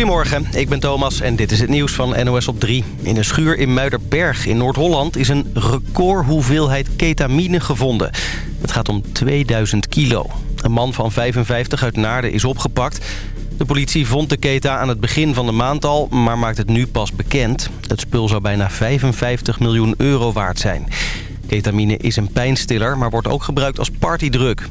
Goedemorgen, ik ben Thomas en dit is het nieuws van NOS op 3. In een schuur in Muiderberg in Noord-Holland is een record hoeveelheid ketamine gevonden. Het gaat om 2000 kilo. Een man van 55 uit Naarden is opgepakt. De politie vond de keta aan het begin van de maand al, maar maakt het nu pas bekend. Het spul zou bijna 55 miljoen euro waard zijn. Ketamine is een pijnstiller, maar wordt ook gebruikt als partydruk.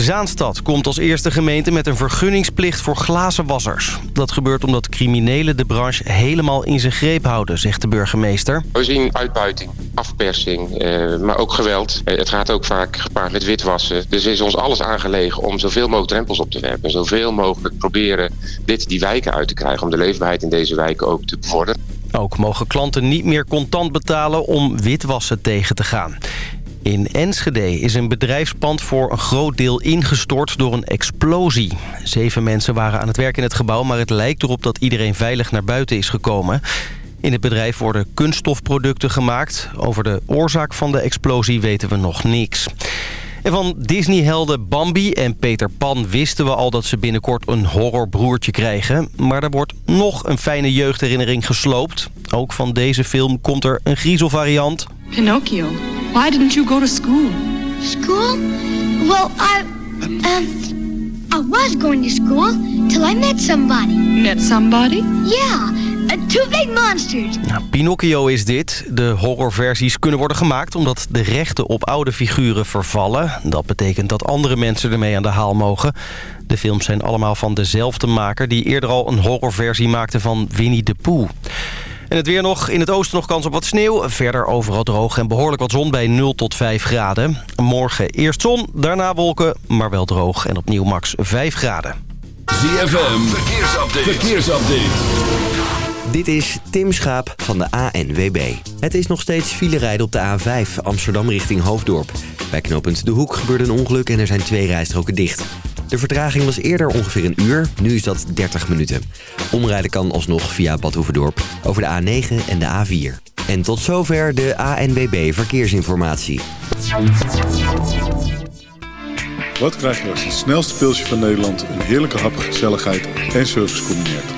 Zaanstad komt als eerste gemeente met een vergunningsplicht voor glazenwassers. Dat gebeurt omdat criminelen de branche helemaal in zijn greep houden, zegt de burgemeester. We zien uitbuiting, afpersing, eh, maar ook geweld. Eh, het gaat ook vaak gepaard met witwassen. Dus is ons alles aangelegen om zoveel mogelijk drempels op te werpen. En zoveel mogelijk proberen dit die wijken uit te krijgen... om de leefbaarheid in deze wijken ook te bevorderen. Ook mogen klanten niet meer contant betalen om witwassen tegen te gaan. In Enschede is een bedrijfspand voor een groot deel ingestort door een explosie. Zeven mensen waren aan het werk in het gebouw... maar het lijkt erop dat iedereen veilig naar buiten is gekomen. In het bedrijf worden kunststofproducten gemaakt. Over de oorzaak van de explosie weten we nog niks. En van Disney-helden Bambi en Peter Pan wisten we al dat ze binnenkort een horrorbroertje krijgen. Maar er wordt nog een fijne jeugdherinnering gesloopt. Ook van deze film komt er een griezelvariant. Pinocchio, why didn't you go to school? School? Well, I, um, I was going to school till I met somebody. Met somebody? Yeah, uh, two big monsters. Nou, Pinocchio is dit. De horrorversies kunnen worden gemaakt omdat de rechten op oude figuren vervallen. Dat betekent dat andere mensen ermee aan de haal mogen. De films zijn allemaal van dezelfde maker die eerder al een horrorversie maakte van Winnie de Pooh. En het weer nog. In het oosten nog kans op wat sneeuw. Verder overal droog en behoorlijk wat zon bij 0 tot 5 graden. Morgen eerst zon, daarna wolken, maar wel droog. En opnieuw max 5 graden. ZFM, verkeersupdate. verkeersupdate. Dit is Tim Schaap van de ANWB. Het is nog steeds file rijden op de A5 Amsterdam richting Hoofddorp. Bij knooppunt De Hoek gebeurde een ongeluk en er zijn twee rijstroken dicht. De vertraging was eerder ongeveer een uur, nu is dat 30 minuten. Omrijden kan alsnog via Bad Hoeverdorp over de A9 en de A4. En tot zover de ANWB Verkeersinformatie. Wat krijg je als het snelste pilsje van Nederland... een heerlijke hap, gezelligheid en service combineert?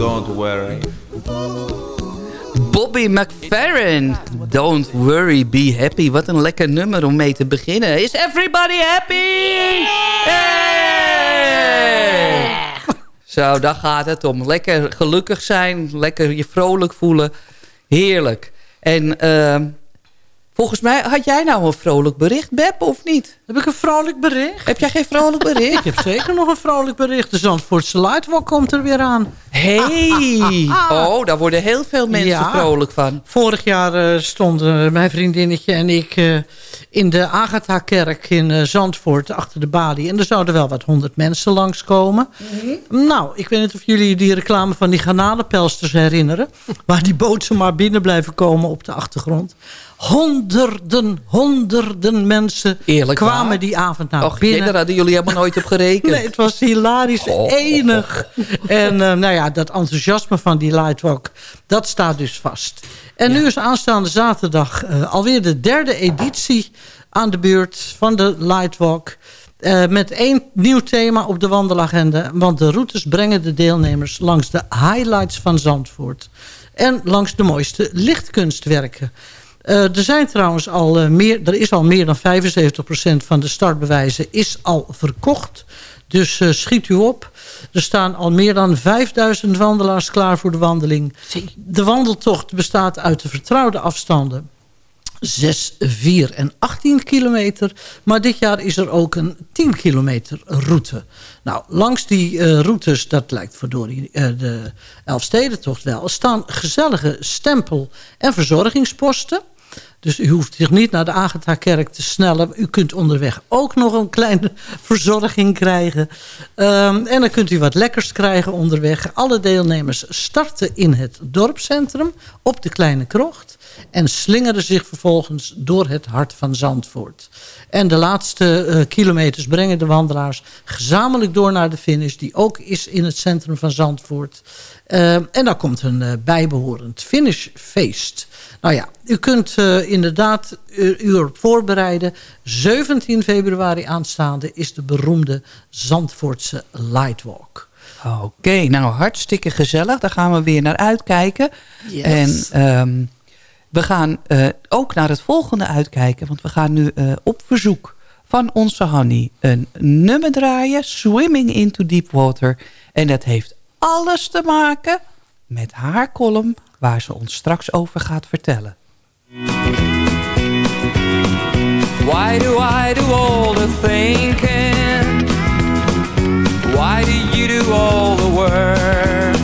Don't worry. Bobby McFerrin. Don't worry, be happy. Wat een lekker nummer om mee te beginnen. Is everybody happy? Hey! Zo, daar gaat het om. Lekker gelukkig zijn. Lekker je vrolijk voelen. Heerlijk. En uh, volgens mij, had jij nou een vrolijk bericht, Beb, of niet? Heb ik een vrolijk bericht? Heb jij geen vrolijk bericht? ik heb zeker nog een vrolijk bericht. De Zandvoortse Lightwalk komt er weer aan. Hey! Oh, daar worden heel veel mensen Ja. vrolijk van. Vorig jaar eh, stonden mijn vriendinnetje en ik eh, in de Agatha-kerk in eh, Zandvoort achter de balie. En er zouden wel wat honderd mensen langskomen. Nou, ik weet niet of jullie die reclame van die garnalenpelsters herinneren. Waar die boten maar binnen blijven komen op de achtergrond. Honderden, honderden mensen Eerlijk kwamen waar? die avond naar Och, binnen. daar hadden jullie helemaal nooit op gerekend. Nee, het was hilarisch, Oh. enig. En eh, nou ja, dat enthousiasme van die Lightwalk, dat staat dus vast. En nu is aanstaande zaterdag eh, alweer de derde editie aan de beurt van de Lightwalk. Eh, met één nieuw thema op de wandelagenda. Want de routes brengen de deelnemers langs de highlights van Zandvoort. En langs de mooiste lichtkunstwerken. Eh, er zijn trouwens al eh, meer, er is al meer dan 75% van de startbewijzen is al verkocht. Dus eh, schiet u op. Er staan al meer dan 5000 wandelaars klaar voor de wandeling. De wandeltocht bestaat uit de vertrouwde afstanden 6, 4 en 18 kilometer. Maar dit jaar is er ook een 10 kilometer route. Nou, langs die routes, dat lijkt verdorie uh, de Elfstedentocht wel... staan gezellige stempel- en verzorgingsposten. Dus u hoeft zich niet naar de Agatha-kerk te snellen. U kunt onderweg ook nog een kleine verzorging krijgen. Um, en dan kunt u wat lekkers krijgen onderweg. Alle deelnemers starten in het dorpscentrum op de Kleine Krocht. En slingeren zich vervolgens door het hart van Zandvoort. En de laatste uh, kilometers brengen de wandelaars gezamenlijk door naar de finish. Die ook is in het centrum van Zandvoort. Uh, en dan komt een uh, bijbehorend finishfeest. Nou ja, u kunt uh, inderdaad u erop voorbereiden. 17 februari aanstaande is de beroemde Zandvoortse Lightwalk. Oké, okay, nou hartstikke gezellig. Daar gaan we weer naar uitkijken. Yes. En um, we gaan uh, ook naar het volgende uitkijken. Want we gaan nu uh, op verzoek van onze Hanny een nummer draaien. Swimming into Deep Water. En dat heeft alles te maken met haar column... waar ze ons straks over gaat vertellen. Why do I do all the thinking? Why do you do all the work?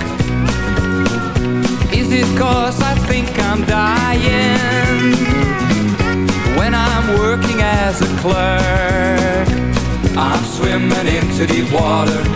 Is it cause I think I'm dying When I'm working as a clerk I'm swimming into deep water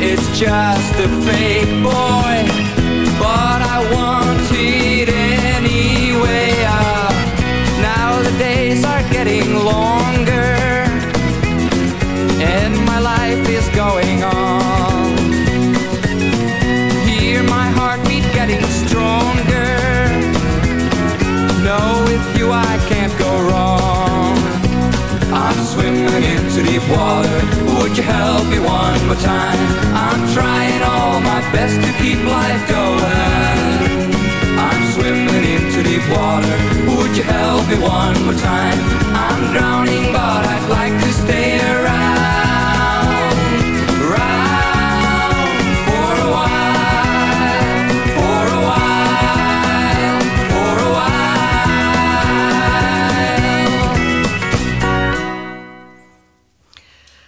is just a fake boy me one more time? I'm drowning but I'd like to stay around Around for a while For a while For a while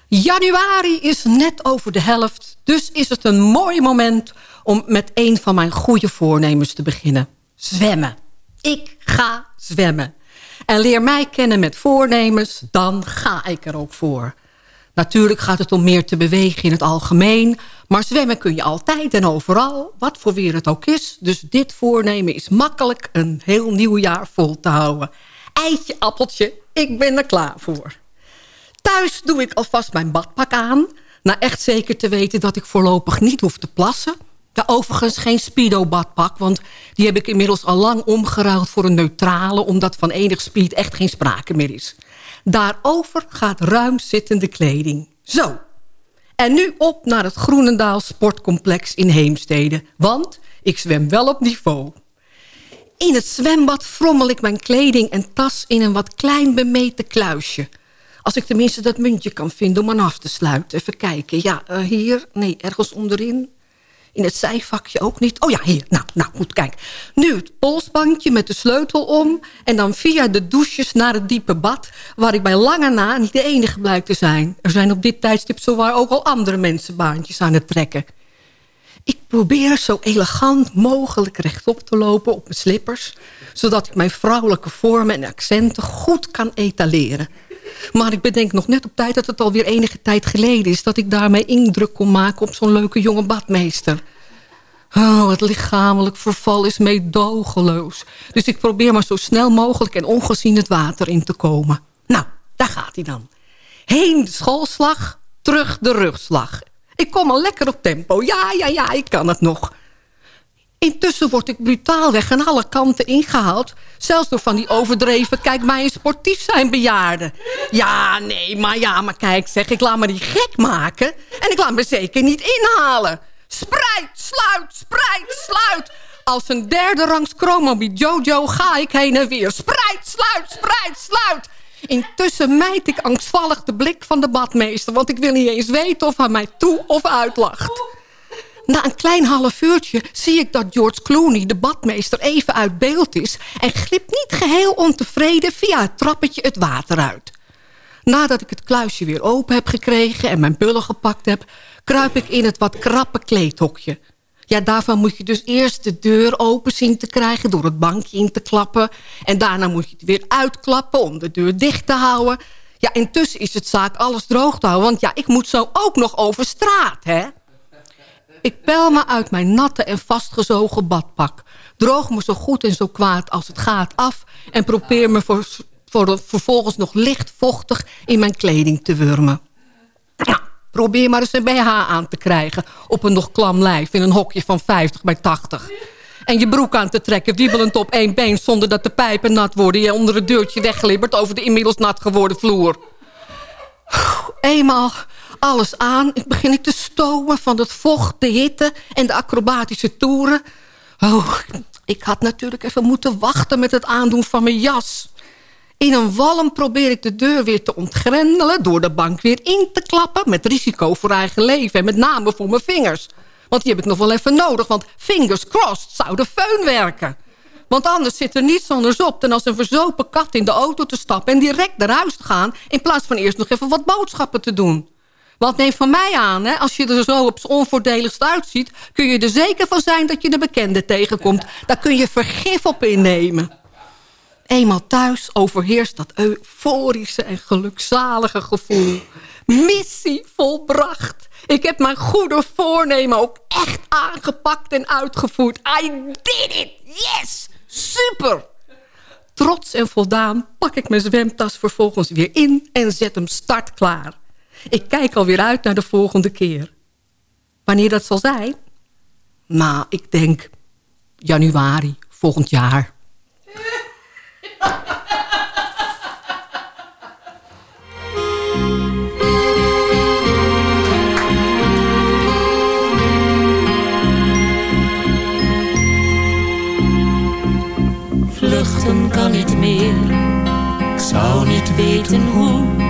Januari is net over de helft, dus is het een mooi moment om met een van mijn goede voornemens te beginnen. Zwemmen. Ik ga zwemmen. En leer mij kennen met voornemens, dan ga ik er ook voor. Natuurlijk gaat het om meer te bewegen in het algemeen... maar zwemmen kun je altijd en overal, wat voor weer het ook is. Dus dit voornemen is makkelijk een heel nieuw jaar vol te houden. Eitje, appeltje, ik ben er klaar voor. Thuis doe ik alvast mijn badpak aan. Na echt zeker te weten dat ik voorlopig niet hoef te plassen. Ja, overigens geen speedo badpak, want die heb ik inmiddels al lang omgeruild voor een neutrale, omdat van enig speed echt geen sprake meer is. Daarover gaat ruim zittende kleding. Zo. En nu op naar het Groenendaal Sportcomplex in Heemstede, want ik zwem wel op niveau. In het zwembad frommel ik mijn kleding en tas in een wat klein bemeten kluisje. Als ik tenminste dat muntje kan vinden om aan af te sluiten. Even kijken. Ja, eh, hier. Nee, ergens onderin. In het zijvakje ook niet. Oh ja, hier. Nou, nou goed, kijk. Nu het polsbandje met de sleutel om. En dan via de douches naar het diepe bad. Waar ik bij lange na niet de enige blijkt te zijn. Er zijn op dit tijdstip zowaar ook al andere mensen baantjes aan het trekken. Ik probeer zo elegant mogelijk rechtop te lopen op mijn slippers... zodat ik mijn vrouwelijke vormen en accenten goed kan etaleren. Maar ik bedenk nog net op tijd dat het alweer enige tijd geleden is... dat ik daarmee indruk kon maken op zo'n leuke jonge badmeester. Oh, het lichamelijk verval is meedogenloos. Dus ik probeer maar zo snel mogelijk en ongezien het water in te komen. Nou, daar gaat hij dan. Heen de schoolslag, terug de rugslag. Ik kom al lekker op tempo. Ja, ja, ja, ik kan het nog. Intussen word ik brutaalweg aan alle kanten ingehaald. Zelfs door van die overdreven, kijk mij een sportief zijn bejaarden. Ja, nee, maar ja, maar kijk zeg, ik laat me niet gek maken. En ik laat me zeker niet inhalen. Spreid, sluit, spreid, sluit. Als een derde rangs chromobi Jojo ga ik heen en weer. Spreid, sluit, spreid, sluit. Intussen mijt ik angstvallig de blik van de badmeester... want ik wil niet eens weten of hij mij toe of uitlacht. Na een klein half uurtje zie ik dat George Clooney, de badmeester, even uit beeld is... en glipt niet geheel ontevreden via het trappetje het water uit. Nadat ik het kluisje weer open heb gekregen en mijn bullen gepakt heb... kruip ik in het wat krappe kleedhokje. Ja, daarvan moet je dus eerst de deur open zien te krijgen... door het bankje in te klappen. En daarna moet je het weer uitklappen om de deur dicht te houden. Ja, intussen is het zaak alles droog te houden... want ja, ik moet zo ook nog over straat, hè? Ik pel me uit mijn natte en vastgezogen badpak. Droog me zo goed en zo kwaad als het gaat af... en probeer me voor, vervolgens nog licht vochtig in mijn kleding te wurmen. Ja, probeer maar eens een BH aan te krijgen... op een nog klam lijf in een hokje van 50 bij 80. En je broek aan te trekken, wiebelend op één been... zonder dat de pijpen nat worden... je onder het deurtje wegglibbert over de inmiddels nat geworden vloer. Eenmaal alles aan. Begin ik te stomen van het vocht, de hitte en de acrobatische toeren. Oh, ik had natuurlijk even moeten wachten met het aandoen van mijn jas. In een walm probeer ik de deur weer te ontgrendelen... door de bank weer in te klappen... met risico voor eigen leven en met name voor mijn vingers. Want die heb ik nog wel even nodig... want fingers crossed zou de föhn werken. Want anders zit er niets anders op... dan als een verzopen kat in de auto te stappen... en direct naar huis te gaan... in plaats van eerst nog even wat boodschappen te doen. Want neem van mij aan, hè, als je er zo op onvoordeligst uitziet... kun je er zeker van zijn dat je de bekende tegenkomt. Daar kun je vergif op innemen. Eenmaal thuis overheerst dat euforische en gelukzalige gevoel. Missie volbracht. Ik heb mijn goede voornemen ook echt aangepakt en uitgevoerd. I did it! Yes! Super! Trots en voldaan pak ik mijn zwemtas vervolgens weer in... en zet hem startklaar. Ik kijk alweer uit naar de volgende keer. Wanneer dat zal zijn? Nou, ik denk januari volgend jaar. Vluchten kan niet meer, ik zou niet weten hoe.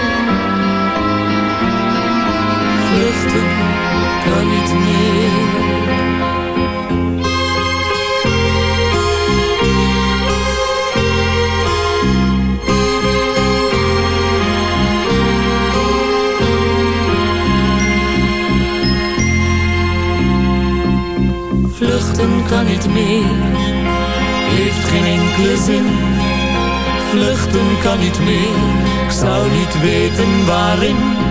vluchten kan niet meer. Vluchten kan niet meer, heeft geen enkele zin. Vluchten kan niet meer, ik zou niet weten waarin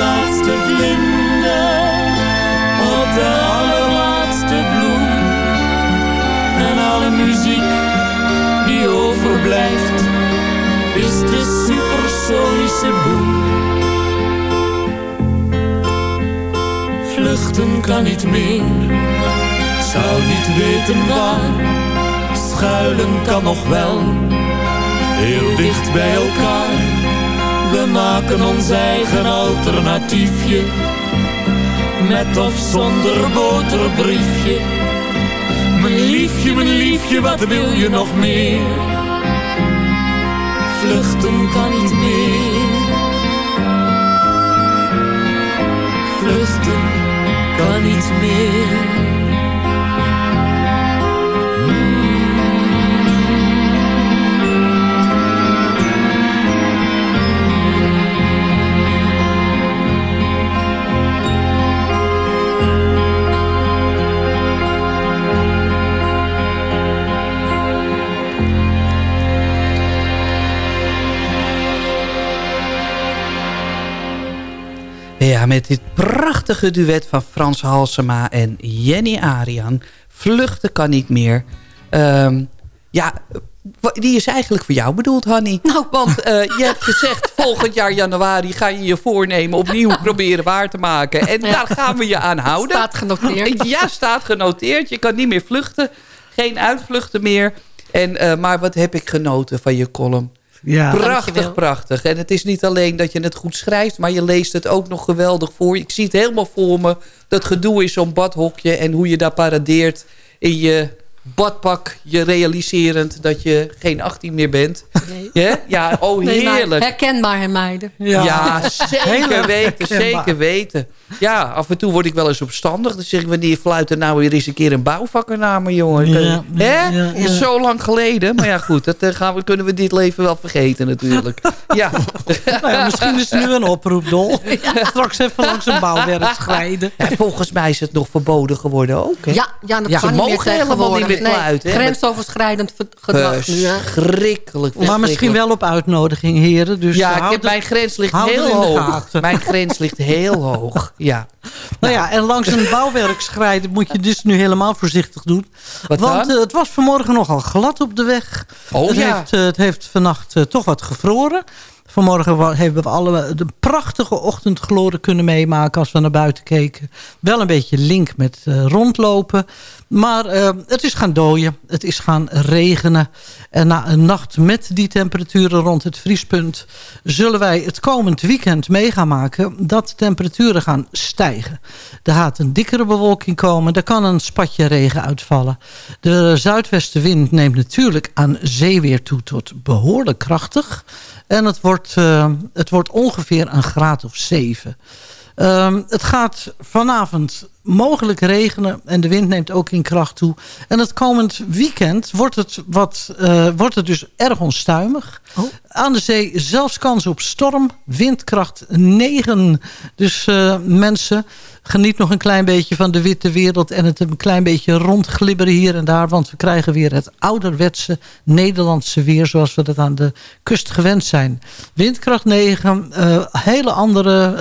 overblijft is de supersonische boom. Vluchten kan niet meer, zou niet weten waar. Schuilen kan nog wel, heel dicht bij elkaar. We maken ons eigen alternatiefje, met of zonder boterbriefje. Mijn liefje, mijn liefje, wat wil je nog meer? Vluchten kan niet meer. Vluchten kan niet meer. Ja, met dit prachtige duet van Frans Halsema en Jenny Arian. Vluchten kan niet meer. Ehm, ja, die is eigenlijk voor jou bedoeld, Hanny. Nou. Want eh, je hebt gezegd, volgend jaar januari ga je je voornemen opnieuw proberen waar te maken. En Ja. daar gaan we je aan houden. Staat genoteerd. Ja, staat genoteerd. Je kan niet meer vluchten. Geen uitvluchten meer. En, eh, maar wat heb ik genoten van je column. Ja. Prachtig, Dankjewel. prachtig. En het is niet alleen dat je het goed schrijft... maar je leest het ook nog geweldig voor. Ik zie het helemaal voor me. Dat gedoe in zo'n badhokje... en hoe je daar paradeert in je badpak... je realiserend dat je geen 18 meer bent. Ja, ja oh Nee, heerlijk. herkenbaar, hè, meiden. Ja, zeker weten, zeker weten. Ja, af en toe word ik wel eens opstandig. Dan zeg ik, wanneer fluit er nou weer eens een keer een bouwvakkernamer, jongen? Ja, Hè? ja, ja. Zo lang geleden. Maar ja, goed, dat eh, gaan we, kunnen we dit leven wel vergeten natuurlijk. Ja, Nou ja, misschien is het nu een oproep, Dol. Straks even langs een bouwwerk schrijden. Ja, volgens mij is het nog verboden geworden ook. Hè? Ja, ja, dat Ja, kan ze niet meer mogen helemaal niet hè, met- Grensoverschrijdend ver- gedrag nu, hè. Verschrikkelijk. Maar misschien wel op uitnodiging, heren. Dus Ja, ik heb, mijn grens ligt heel hoog. Mijn grens ligt heel hoog, ja. Nou ja, en langs een bouwwerk schrijden moet je dus nu helemaal voorzichtig doen. Wat Want dan? eh, het was vanmorgen nogal glad op de weg. Oh het, ja. heeft, eh, het heeft vannacht eh, toch wat gevroren. Vanmorgen hebben we alle de prachtige ochtendgloren kunnen meemaken als we naar buiten keken. Wel een beetje link met eh, rondlopen. Maar eh, het is gaan dooien. Het is gaan regenen. En na een nacht met die temperaturen rond het vriespunt... zullen wij het komend weekend mee gaan maken... dat temperaturen gaan stijgen. Er gaat een dikkere bewolking komen. Er kan een spatje regen uitvallen. De zuidwestenwind neemt natuurlijk aan zeeweer toe tot behoorlijk krachtig. En het wordt, eh, het wordt ongeveer een graad of zeven. Ehm, het gaat vanavond mogelijk regenen en de wind neemt ook in kracht toe. En het komend weekend wordt het, wat, eh, wordt het dus erg onstuimig. Aan de zee zelfs kans op storm, windkracht 9. Dus eh, mensen, geniet nog een klein beetje van de witte wereld... en het een klein beetje rondglibberen hier en daar... want we krijgen weer het ouderwetse Nederlandse weer... zoals we dat aan de kust gewend zijn. Windkracht 9, eh, hele andere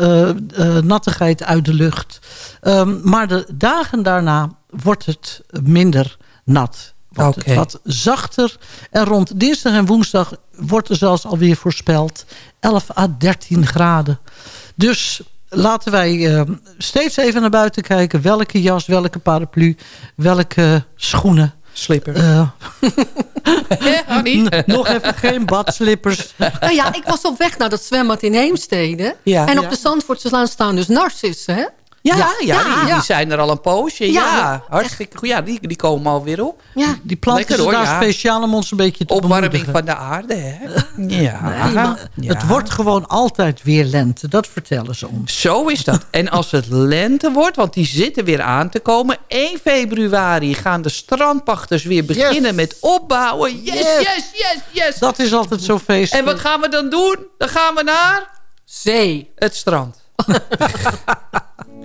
eh, nattigheid uit de lucht. Ehm, maar de dagen daarna wordt het minder nat. Wordt het wat zachter. En rond dinsdag en woensdag wordt er zelfs alweer voorspeld 11 à 13 graden. Dus laten wij eh, steeds even naar buiten kijken. Welke jas, welke paraplu, welke schoenen. Slipper. Eh, Hanny? nog even geen badslippers. Nou ja, ik was op weg naar dat zwembad in Heemstede. Ja. en op Ja. de Zandvoortse Laan staan dus narcissen, hè? Ja, ja, Ja, die, ja. die zijn er al een poosje. Ja, Ja, hartstikke goed. Ja, die, die komen alweer op. Ja. Die planten Lekker, hoor, daar ja. speciaal om ons een beetje te Opwarming bemoedigen. van de aarde, hè? Ja. Nee, maar ja. Het wordt gewoon altijd weer lente. Dat vertellen ze ons. Zo is dat. En als het lente wordt, want die zitten weer aan te komen. 1 februari gaan de strandpachters weer beginnen met opbouwen. Yes, Yes. yes, yes, yes. Dat is altijd zo feestelijk. En wat gaan we dan doen? Dan gaan we naar Zee. het strand.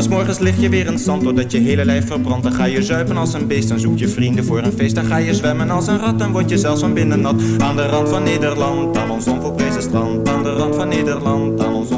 Maar s'morgens lig je weer in zand, doordat je hele lijf verbrandt Dan ga je zuipen als een beest, dan zoek je vrienden voor een feest Dan ga je zwemmen als een rat, dan word je zelfs van binnen nat. Aan de rand van Nederland, aan ons onvolprezen strand. Aan de rand van Nederland, aan ons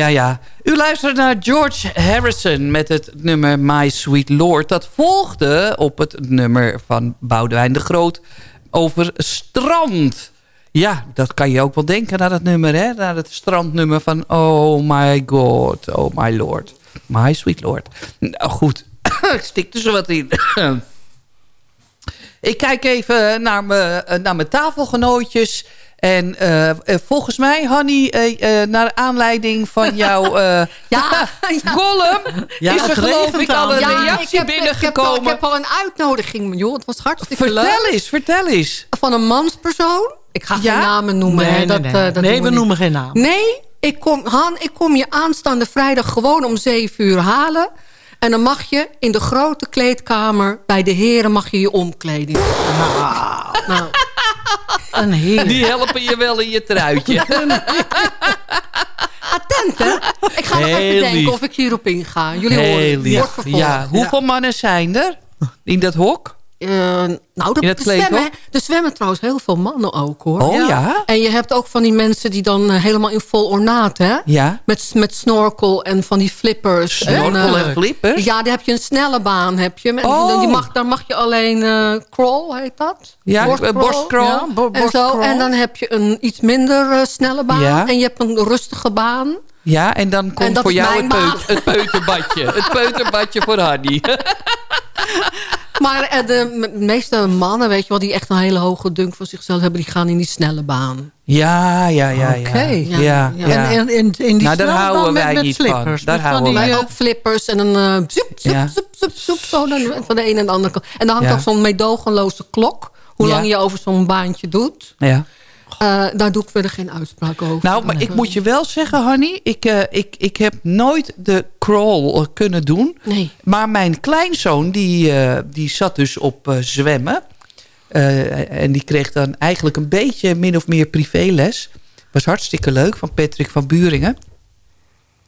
Ja, ja. U luistert naar George Harrison met het nummer My Sweet Lord. Dat volgde op het nummer van Boudewijn de Groot over strand. Ja, dat kan je ook wel denken naar dat nummer, hè? Naar het strandnummer van Oh my God, oh my Lord. My Sweet Lord. Nou goed, ik stik er zo wat in. ik kijk even naar mijn, naar mijn tafelgenootjes... En uh, uh, volgens mij, Hanny, uh, naar aanleiding van jouw ja, ja. column... Ja, is er geloof ik al een ja, reactie ik heb, binnengekomen. Ik heb, ik heb al een uitnodiging, joh. Het was hartstikke vertel leuk. eens, vertel eens. Van een manspersoon. Ik ga Ja? geen namen noemen. Nee, hè. nee, dat, nee. eh, dat Nee, we niet. noemen geen naam. Nee, ik kom, Han, ik kom je aanstaande vrijdag gewoon om 7 uur halen. En dan mag je in de grote kleedkamer... bij de heren mag je je omkleden. Nou, Een heer. Die helpen je wel in je truitje. attent, hè? Ik ga nog Heel even denken lief. of ik hierop inga. Jullie Heel horen. lief. Wordt vervolgd. Ja, hoeveel mannen zijn er in dat hok? Eh, nou, de, het de zwemmen, er zwemmen trouwens heel veel mannen ook, hoor. Oh, ja? En je hebt ook van die mensen die dan eh, helemaal in vol ornaat, hè? Ja. Met, met snorkel en van die flippers. Snorkel eh, en flippers? Ja, daar heb je een snelle baan. Heb je. Oh. die mag, daar mag je alleen eh, crawl, heet dat? Ja, eh, borstcrawl. Ja, bo- En, zo. en dan heb je een iets minder eh, snelle baan. Ja. En je hebt een rustige baan. Ja, en dan komt voor jou het, peut- het peuterbadje. het peuterbadje voor Hanny. Maar eh, de meeste mannen, weet je wel, die echt een hele hoge dunk van zichzelf hebben, die gaan in die snelle baan. Ja, ja, ja. ja. Oké. Ja, Ja, ja. En, en, en, die Nou, daar snelle houden met, wij met niet van. slippers. Daar houden wij. Ook flippers en een uh, zoep, zoep, Ja. zoep, zoep, zoep, zo dan van de ene en de andere kant. En dan hangt ook zo'n meedogenloze klok. Hoe lang je over zo'n baantje doet. ja. Eh, daar doe ik verder geen uitspraak over. Nou, maar ik moet je wel zeggen, Hanny. Ik, eh, ik, ik heb nooit de crawl eh, kunnen doen. Nee. Maar mijn kleinzoon, die, die zat dus op zwemmen. En die kreeg dan eigenlijk een beetje min of meer privéles. Was hartstikke leuk, van Patrick van Buringen.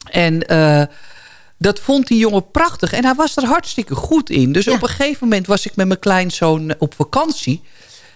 En dat vond die jongen prachtig. En hij was er hartstikke goed in. Dus op een gegeven moment was ik met mijn kleinzoon op vakantie.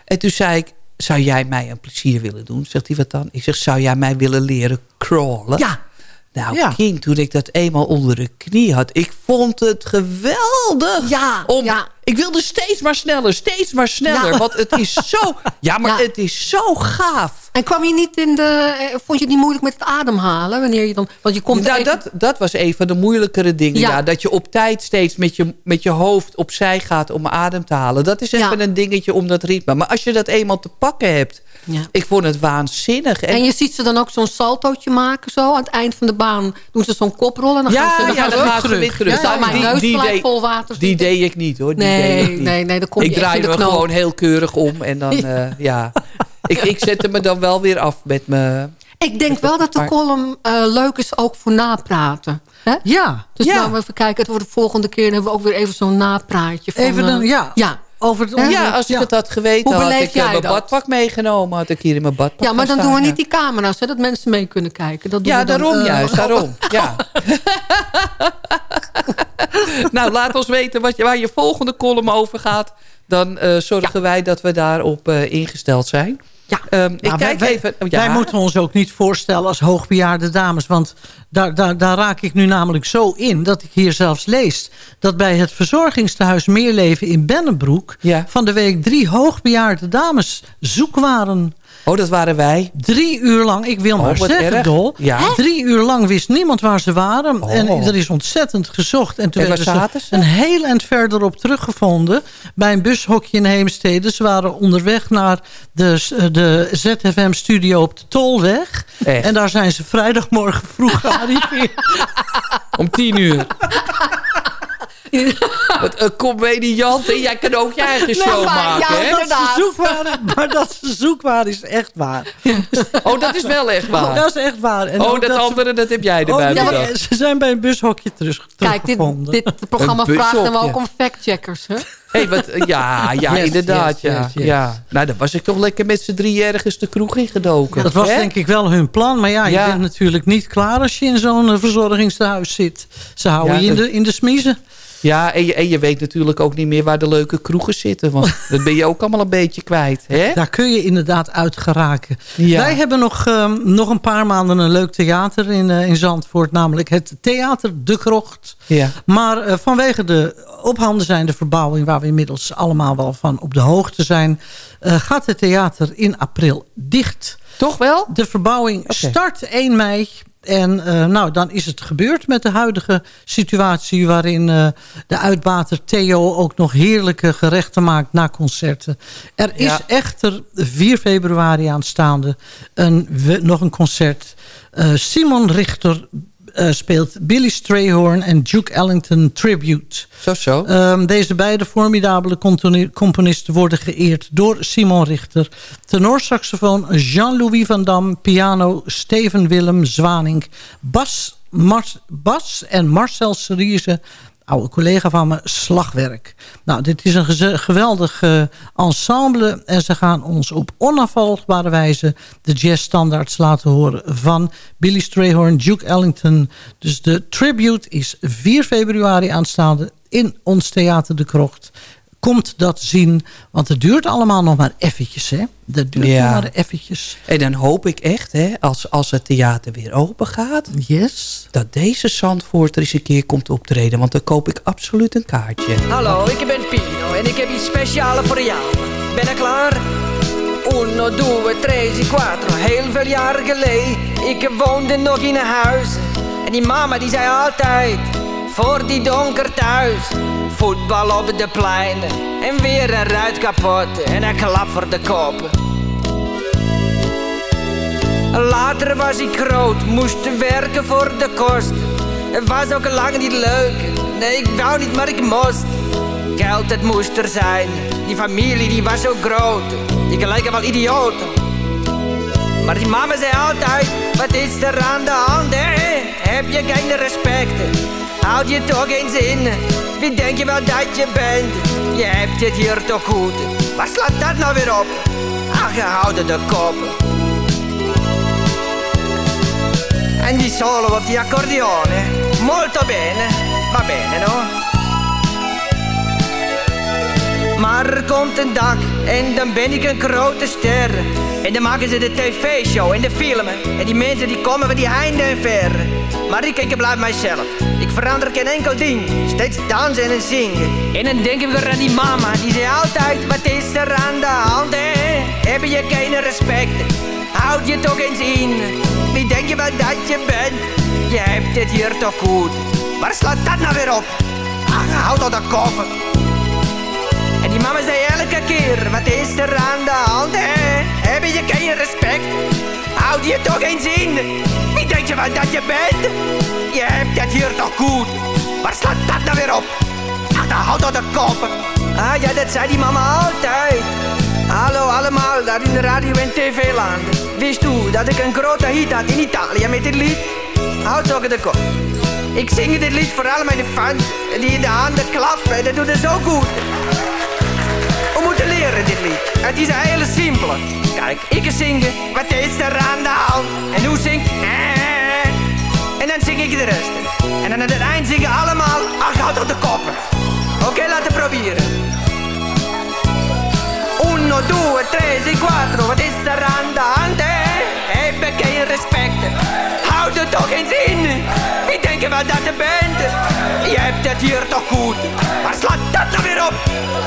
En toen zei ik, zou jij mij een plezier willen doen? Zegt hij, wat dan? Ik zeg, zou jij mij willen leren crawlen? Ja. Nou, Ja. kind, toen ik dat eenmaal onder de knie had... ik vond het geweldig. Ja, Om, ja. Ik wilde steeds maar sneller, steeds maar sneller. Ja. Want het is zo... Ja, maar Ja. het is zo gaaf. En kwam je niet in de... eh, Vond je het niet moeilijk met het ademhalen? Wanneer je dan... Want je komt Nou, even- dat, dat was een van de moeilijkere dingen. Ja. Ja. dat je op tijd steeds met je, met je hoofd opzij gaat om adem te halen. Dat is even een dingetje om dat ritme. Maar als je dat eenmaal te pakken hebt... Ja. Ik vond het waanzinnig. En je ziet ze dan ook zo'n saltootje maken zo. Aan het eind van de baan doen ze zo'n koprol. En dan ja, gaan ze, ja, dan gaat ze weer terug. Neus gelijk deed- vol water Die deed ik niet hoor. Die Nee, nee, nee, dan kom je ik draai me gewoon heel keurig om. En dan, eh, ja. Ik, ik zette me dan wel weer af met me. Ik denk wel dat de column eh, leuk is ook voor napraten. Hè? Ja. Dus Ja. nou even kijken. Het wordt de volgende keer. Dan hebben we ook weer even zo'n napraatje. Van, Even een, eh, ja. ja. Over het Ja, onderwerp. Ja, als ik ja. het had geweten, Hoe had ik mijn dat? badpak meegenomen. Had ik hier in mijn badpak Ja, maar dan doen we niet die camera's. Hè, dat mensen mee kunnen kijken. Dat doen Ja, we dan, daarom eh, juist, daarom. Ja. nou, laat ons weten wat je, waar je volgende column over gaat. Dan eh, zorgen wij dat we daarop eh, ingesteld zijn. Ja. Ehm, ik Nou, kijk wij, even... ja. wij moeten ons ook niet voorstellen als hoogbejaarde dames. Want daar, daar, daar raak ik nu namelijk zo in dat ik hier zelfs lees... dat bij het verzorgingstehuis Meerleven in Bennenbroek... Ja. van de week drie hoogbejaarde dames zoek waren. Oh, dat waren wij. Drie uur lang, ik wil Oh, maar zeggen, erg. Dol. Ja. Drie uur lang wist niemand waar ze waren. Oh. En er is ontzettend gezocht. En toen En werden ze? een heel eind verderop teruggevonden. Bij een bushokje in Heemstede. Ze waren onderweg naar de, de ZFM-studio op de Tolweg. Echt? En daar zijn ze vrijdagmorgen vroeg gearriveerd. Om tien uur. Wat een comediant. hè? Jij kan ook je eigen show maar, maken, ja, hè? dat ze zoek waren, maar dat ze zoek waren is echt waar. Oh, dat is wel echt waar. Dat is echt waar. En oh, dat, ze- andere, dat heb jij Oh, erbij ja, bedacht. ze zijn bij een bushokje terug, Kijk, dit, dit programma vraagt dan ook om factcheckers. Hè? Hey, wat, ja, ja Yes, inderdaad. yes, ja. yes, yes. Ja. Nou, dan was ik toch lekker met z'n drie ergens de kroeg ingedoken. Dat was hè? denk ik wel hun plan. Maar ja, je Ja. bent natuurlijk niet klaar als je in zo'n eh, verzorgingstehuis zit. Ze houden Ja, je in de, in de smiezen. Ja, en je, en je weet natuurlijk ook niet meer waar de leuke kroegen zitten. Want dat ben je ook allemaal een beetje kwijt. Hè? Daar kun je inderdaad uit geraken. Ja. Wij hebben nog, ehm, nog een paar maanden een leuk theater in, eh, in Zandvoort. Namelijk het Theater De Krocht. Ja. Maar eh, vanwege de op handen zijnde verbouwing... waar we inmiddels allemaal wel van op de hoogte zijn... eh, gaat het theater in april dicht. Toch wel? De verbouwing start 1 mei. En eh, nou, dan is het gebeurd met de huidige situatie... waarin eh, de uitbater Theo ook nog heerlijke gerechten maakt na concerten. Er is Ja. echter 4 februari aanstaande een, nog een concert. Eh, Simon Richter eh, speelt Billy Strayhorn en Duke Ellington Tribute. Zo, zo. Ehm, deze beide formidabele componisten worden geëerd door Simon Richter. Tenorsaxofoon Jean-Louis van Dam. Piano Steven Willem Zwaning. Bas, Mars, Bas en Marcel Cerise oude collega van me, slagwerk. Nou, dit is een geweldig eh, ensemble en ze gaan ons op onafvolgbare wijze de jazzstandaards laten horen van Billy Strayhorn, Duke Ellington. Dus de tribute is 4 februari aanstaande in ons Theater de Krocht. Komt dat zien, want het duurt allemaal nog maar eventjes, hè? Dat duurt Ja. nog maar eventjes. En dan hoop ik echt, hè, als, als het theater weer open gaat... Yes. dat deze Zandvoort er eens een keer komt optreden. Want dan koop ik absoluut een kaartje. Hallo, ik ben Pino en ik heb iets speciaals voor jou. Ben je klaar? Uno, due, tre, quattro. Heel veel jaren geleden, ik woonde nog in een huis. En die mama die zei altijd, voor die donker thuis. Voetbal op de pleinen en weer een ruit kapot en een klap voor de kop. Later was ik groot, moest werken voor de kost. Het was ook lang niet leuk, nee ik wou niet maar ik moest. Geld het moest er zijn, die familie die was zo groot. Die lijken wel idioten. Maar die mama zei altijd, wat is er aan de hand hè? Heb je geen respect? Houd je toch eens in? Wie denk je wel dat je bent? Je hebt het hier toch goed? Waar slaat dat nou weer op? Ach, je houdt de kop. En die solo op die accordeone. Molto bene, va bene no? Maar er komt een dag en dan ben ik een grote ster. En dan maken ze de tv-show en de filmen. En die mensen die komen van die heinde en ver. Maar ik, ik blijf mijzelf. Ik verander geen enkel ding. Steeds dansen en zingen. En dan denk ik weer aan die mama. Die zei altijd, wat is er aan de hand, hè? Heb je geen respect? Houd je toch eens in. Wie denk je wel dat je bent? Je hebt het hier toch goed. Waar slaat dat nou weer op? Ach, houd al de kop. Mama zei elke keer, wat is er aan de hand, hè? Heb je geen respect? Houd je toch eens in? Wie denk je wel dat je bent? Je hebt het hier toch goed? Waar slaat dat nou weer op? Ach, dan houd al de kop. Ah ja, dat zei die mama altijd. Hallo allemaal, daar in de radio en tv-land. Wist u dat ik een grote hit had in Italië met dit lied? Houd toch de kop. Ik zing dit lied voor al mijn fans die in de handen klappen. Dat doet het zo goed. Het is een hele simpele. Kijk, ik zing, wat is er aan de hand? En hoe zing? Eh. En dan zing ik de rest. En dan aan het eind zingen allemaal, ach, houd op de koppen. Oké, laten we proberen. Uno, due, tre, quattro, wat is er de hand, hè? Heb ik geen respect? Houd het toch eens in. Wie denk wel dat je bent? Je hebt het hier toch goed. Waar slaat dat nou weer op?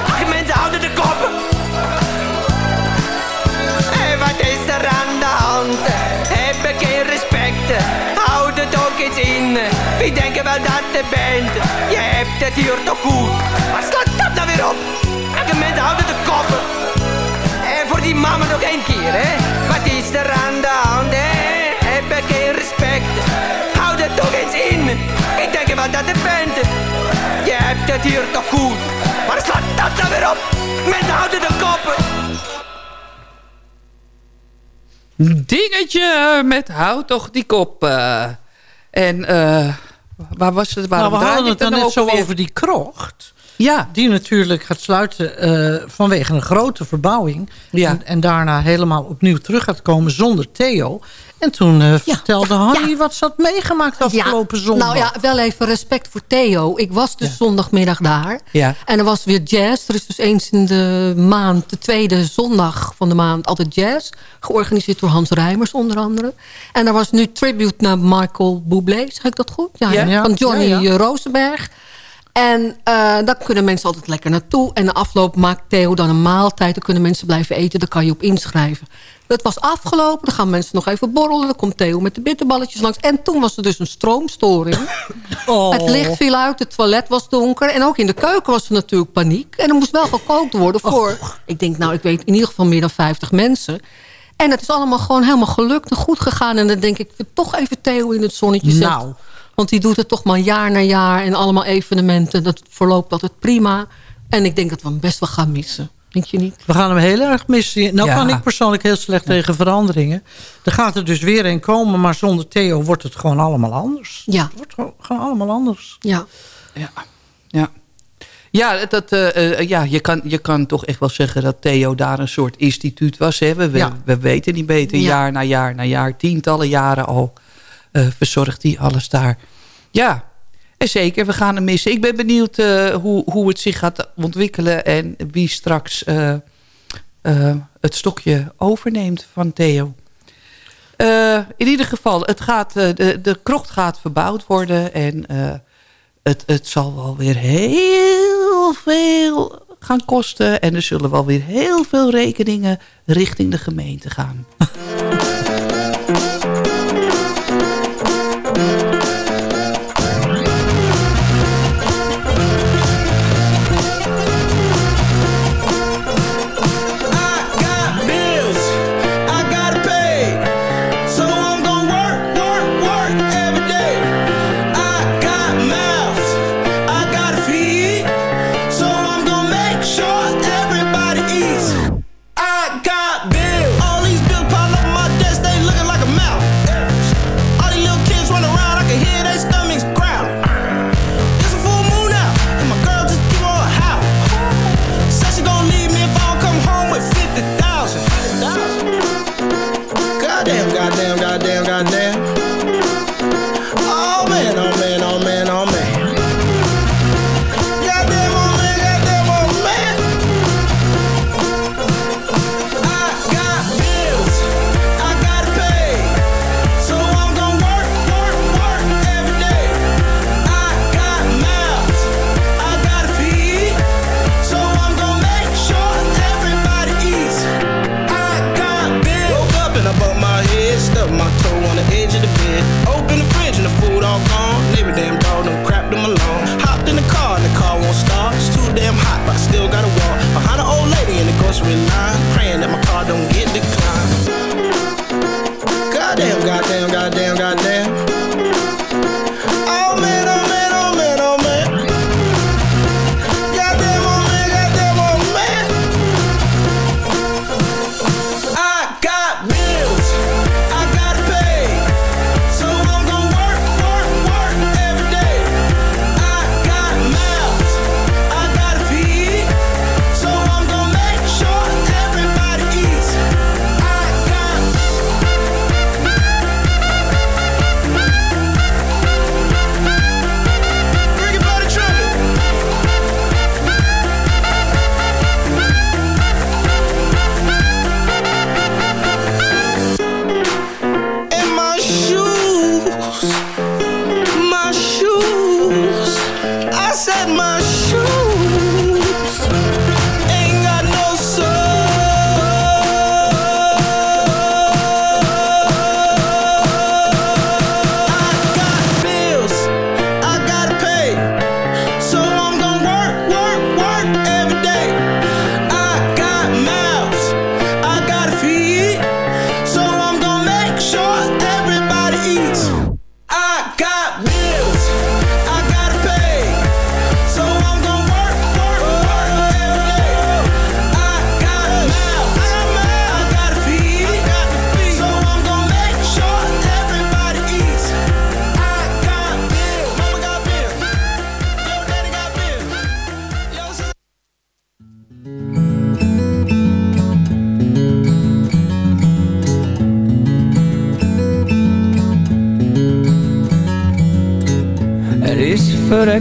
Ach, mensen houden de kop. Wie denk wel dat je bent? Je hebt het hier toch goed. Waar slaat dat nou weer op? Ach, mensen houden de kop. En voor die mama nog één keer, hè? Wat is er aan de hand, hè? Heb ik geen respect? Houd het toch eens in. Ik denk wel dat het bent. Je hebt het hier toch goed. Waar slaat dat nou weer op? Mensen houden de koppen. Dingetje met houd toch die kop. eh. en eh, waar was het? Waarom Nou, we hadden het dan dan net zo alweer? over die krocht. Ja. Die natuurlijk gaat sluiten eh, vanwege een grote verbouwing. Ja. En, en daarna helemaal opnieuw terug gaat komen zonder Theo. En toen uh, vertelde Hanny wat ze had meegemaakt afgelopen zondag. Nou ja, wel even respect voor Theo. Ik was dus zondagmiddag daar. Ja. En er was weer jazz. Er is dus eens in de maand, de tweede zondag van de maand, altijd jazz. Georganiseerd door Hans Rijmers onder andere. En er was nu tribute naar Michael Bublé. Zeg ik dat goed? Ja, van Johnny. Rosenberg. En uh, daar kunnen mensen altijd lekker naartoe. En de afloop maakt Theo dan een maaltijd. Dan kunnen mensen blijven eten. Daar kan je op inschrijven. Dat was afgelopen. Dan gaan mensen nog even borrelen. Dan komt Theo met de bitterballetjes langs. En toen was er dus een stroomstoring. Oh. Het licht viel uit. Het toilet was donker. En ook in de keuken was er natuurlijk paniek. En er moest wel gekookt worden voor... Ik denk, nou, ik weet in ieder geval meer dan 50 mensen. En het is allemaal gewoon helemaal gelukt en goed gegaan. En dan denk ik, toch even Theo in het zonnetje zetten. Nou. Want die doet het toch maar jaar na jaar. En allemaal evenementen. Dat verloopt altijd prima. En ik denk dat we hem best wel gaan missen. Denk je niet? We gaan hem heel erg missen. Nou Ja. kan ik persoonlijk heel slecht tegen veranderingen. Er gaat er dus weer een komen, maar zonder Theo wordt het gewoon allemaal anders. Ja. Het wordt gewoon, allemaal anders. Ja. Ja. Ja, dat, eh, eh, ja je, kan, je kan toch echt wel zeggen dat Theo daar een soort instituut was. Hè? We, we, Ja. we weten niet beter. Ja. Jaar na jaar na jaar, tientallen jaren al eh, verzorgt hij alles daar. Ja, zeker, we gaan hem missen. Ik ben benieuwd eh, hoe, hoe het zich gaat ontwikkelen... en wie straks eh, eh, het stokje overneemt van Theo. In ieder geval, het gaat, de, de krocht gaat verbouwd worden... en het, het zal wel weer heel veel gaan kosten... en er zullen wel weer heel veel rekeningen richting de gemeente gaan.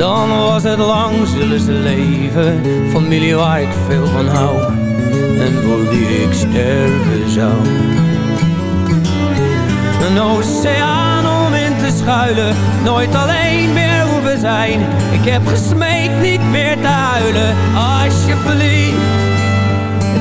Dan was het lang zullen ze leven. Familie waar ik veel van hou En voor wie ik sterven zou. Een oceaan om in te schuilen Nooit alleen meer hoeven zijn. Ik heb gesmeekt niet meer te huilen. Alsjeblieft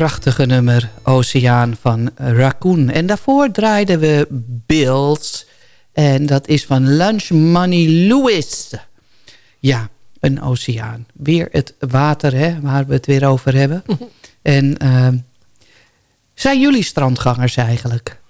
prachtige nummer Oceaan van Raccoon. En daarvoor draaiden we Bills. En dat is van Lunch Money Lewis. Ja, een oceaan. Weer het water, hè, waar we het weer over hebben. en uh, zijn jullie strandgangers eigenlijk?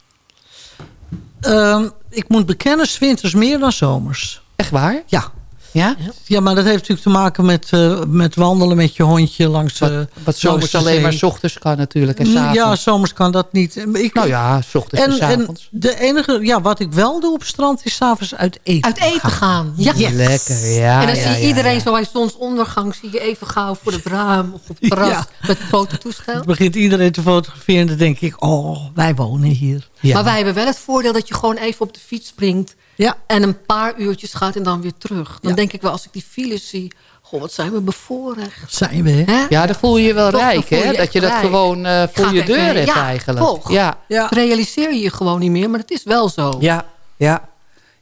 Um, ik moet bekennen, winters meer dan zomers. Echt waar? Ja. Ja? Ja, maar dat heeft natuurlijk te maken met, uh, met wandelen met je hondje langs Wat, uh, wat zomers alleen maar 's ochtends kan natuurlijk en s'avonds. Ja, zomers kan dat niet. Ik, nou ja, 's ochtends en, en s'avonds. de enige, ja, wat ik wel doe op het strand is s'avonds uit eten Uit eten gaan, ja. Yes. Lekker, ja. En dan ja, zie je ja, iedereen ja. zo bij zonsondergang, zie je even gauw voor het raam of op het terras Ja. met een fototoestel. Het begint iedereen te fotograferen en dan denk ik, oh, wij wonen hier. Maar wij hebben wel het voordeel dat je gewoon even op de fiets springt. Ja. En een paar uurtjes gaat en dan weer terug. Dan denk ik wel, als ik die files zie... Goh, wat zijn we bevoorrecht. Zijn we, hè? Ja, dan voel je je wel Toch, rijk, hè? je Dat je dat rijk. gewoon eh, voor Gaat je even- deur hebt ja, eigenlijk. toch. Ja, Dat realiseer je je gewoon niet meer, maar het is wel zo. ja, ja.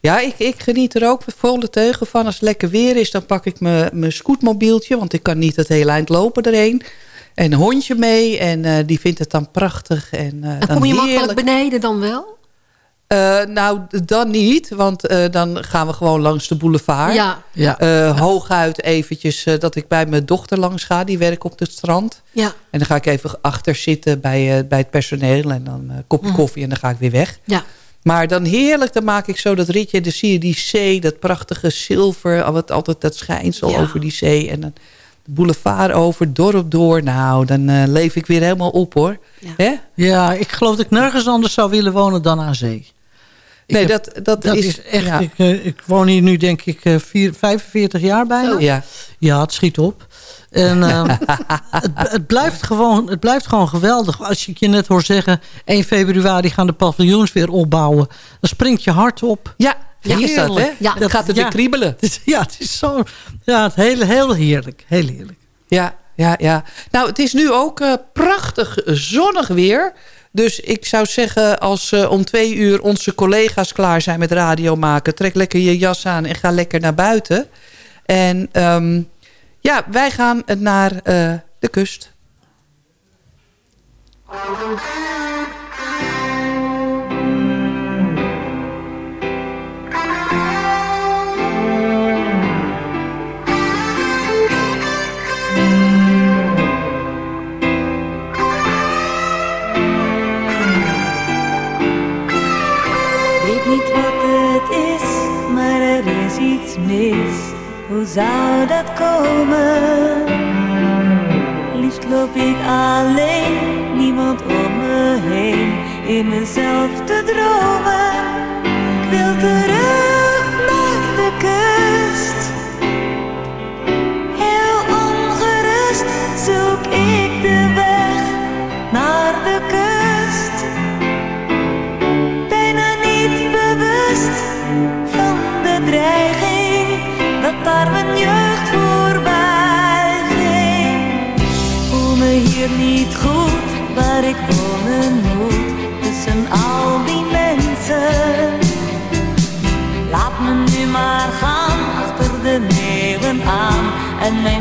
Ja, ik, ik geniet er ook volle teugen van. Als het lekker weer is, dan pak ik mijn mijn scootmobieltje. Want ik kan niet het hele eind lopen erheen. En een hondje mee. En eh, die vindt het dan prachtig. En, eh, En dan kom je makkelijk beneden dan wel? Eh, nou, dan niet. Want eh, dan gaan we gewoon langs de boulevard. Ja. Ja. Eh, Hooguit eventjes eh, dat ik bij mijn dochter langs ga. Die werkt op het strand. Ja. En dan ga ik even achter zitten bij, eh, bij het personeel. En dan een kopje Mhm. koffie en dan ga ik weer weg. Ja. Maar dan heerlijk, dan maak ik zo dat ritje. En dan zie je die zee, dat prachtige zilver. wat- Altijd dat schijnsel Ja. over die zee. En dan de boulevard over, dorp door. Nou, dan eh, leef ik weer helemaal op hoor. Hè? Ja, ik geloof dat ik nergens anders zou willen wonen dan aan zee. Ik Nee, heb- dat, dat, dat is, is, echt... ja. Ik, eh, ik woon hier nu denk ik eh, vier, 45 jaar bijna. Ja. Ja, het schiet op. En eh, het, het, blijft gewoon, het blijft gewoon geweldig. Als ik je net hoor zeggen... 1 februari gaan de paviljoens weer opbouwen. Dan springt je hart op. Ja, gek is dat, hè? Ja, dat gaat het weer kriebelen. Het is- ja, het is zo... Ja, het heel, heel heerlijk. Heel heerlijk. Ja, ja, ja. Nou, het is nu ook eh, prachtig zonnig weer. Dus ik zou zeggen, als eh, om twee uur onze collega's klaar zijn met radio maken... trek lekker je jas aan en ga lekker naar buiten. En ehm, ja, wij gaan naar eh, de kust. Zou dat komen? Liefst loop ik alleen, niemand om me heen, in mezelf te dromen. Ik wil terug naar de kust. Heel ongerust zoek ik aan en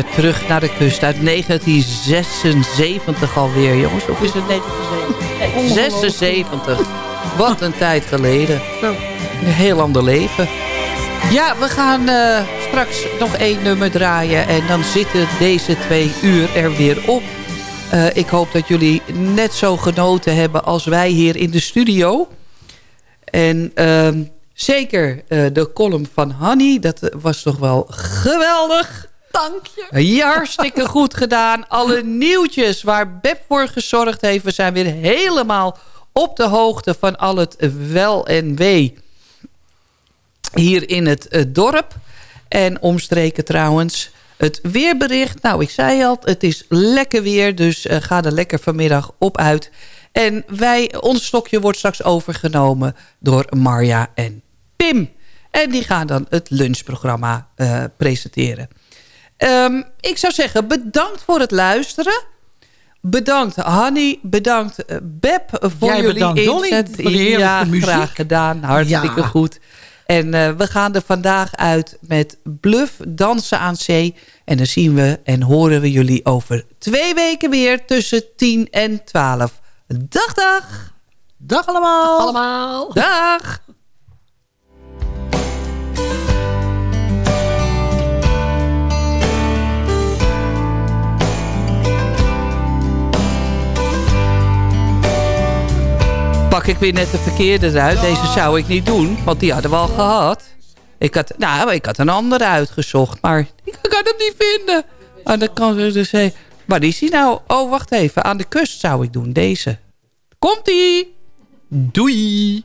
Nummer Terug naar de Kust uit 1976 alweer, jongens. Of is het 1976? Nee, 76. Wat een tijd geleden. Een heel ander leven. Ja, we gaan eh, straks nog één nummer draaien. En dan zitten deze twee uur er weer op. Eh, ik hoop dat jullie net zo genoten hebben als wij hier in de studio. En ehm, zeker eh, de column van Hanny. Dat eh, was toch wel geweldig. Dank je. Ja, hartstikke goed gedaan. Alle nieuwtjes waar Beb voor gezorgd heeft. We zijn weer helemaal op de hoogte van al het wel en wee. Hier in het eh, dorp. En omstreken trouwens. Het weerbericht. Nou, ik zei al, het is lekker weer. Dus eh, ga er lekker vanmiddag op uit. En wij, ons stokje wordt straks overgenomen door Marja en Pim. En die gaan dan het lunchprogramma eh, presenteren. Ehm, ik zou zeggen, bedankt voor het luisteren. Bedankt Hanny, bedankt eh, Beb voor Jij jullie bedankt, Dolly, inzet. voor de heerlijke ja, muziek. graag gedaan. Hartstikke Ja. goed. En eh, we gaan er vandaag uit met Bluff Dansen aan Zee. En dan zien we en horen we jullie over twee weken weer tussen 10 en 12. Dag, dag. Dag allemaal. Allemaal. Dag. Pak ik weer net de verkeerde eruit. Deze zou ik niet doen, want die hadden we al gehad. Ik had, nou, ik had een andere uitgezocht, maar ik kan hem niet vinden. En dan kan ze dus zeggen, waar is hij nou? Oh, wacht even, aan de kust zou ik doen, deze. Komt-ie! Doei!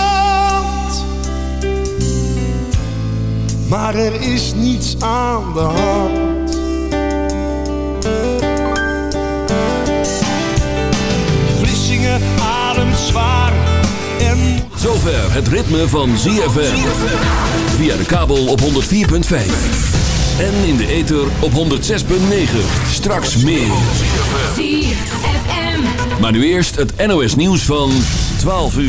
Maar er is niets aan de hand. Vlissingen ademt zwaar en Zover het ritme van ZFM. Via de kabel op 104.5. En in de ether op 106.9. Straks meer. ZFM. Maar nu eerst het NOS nieuws van 12 uur.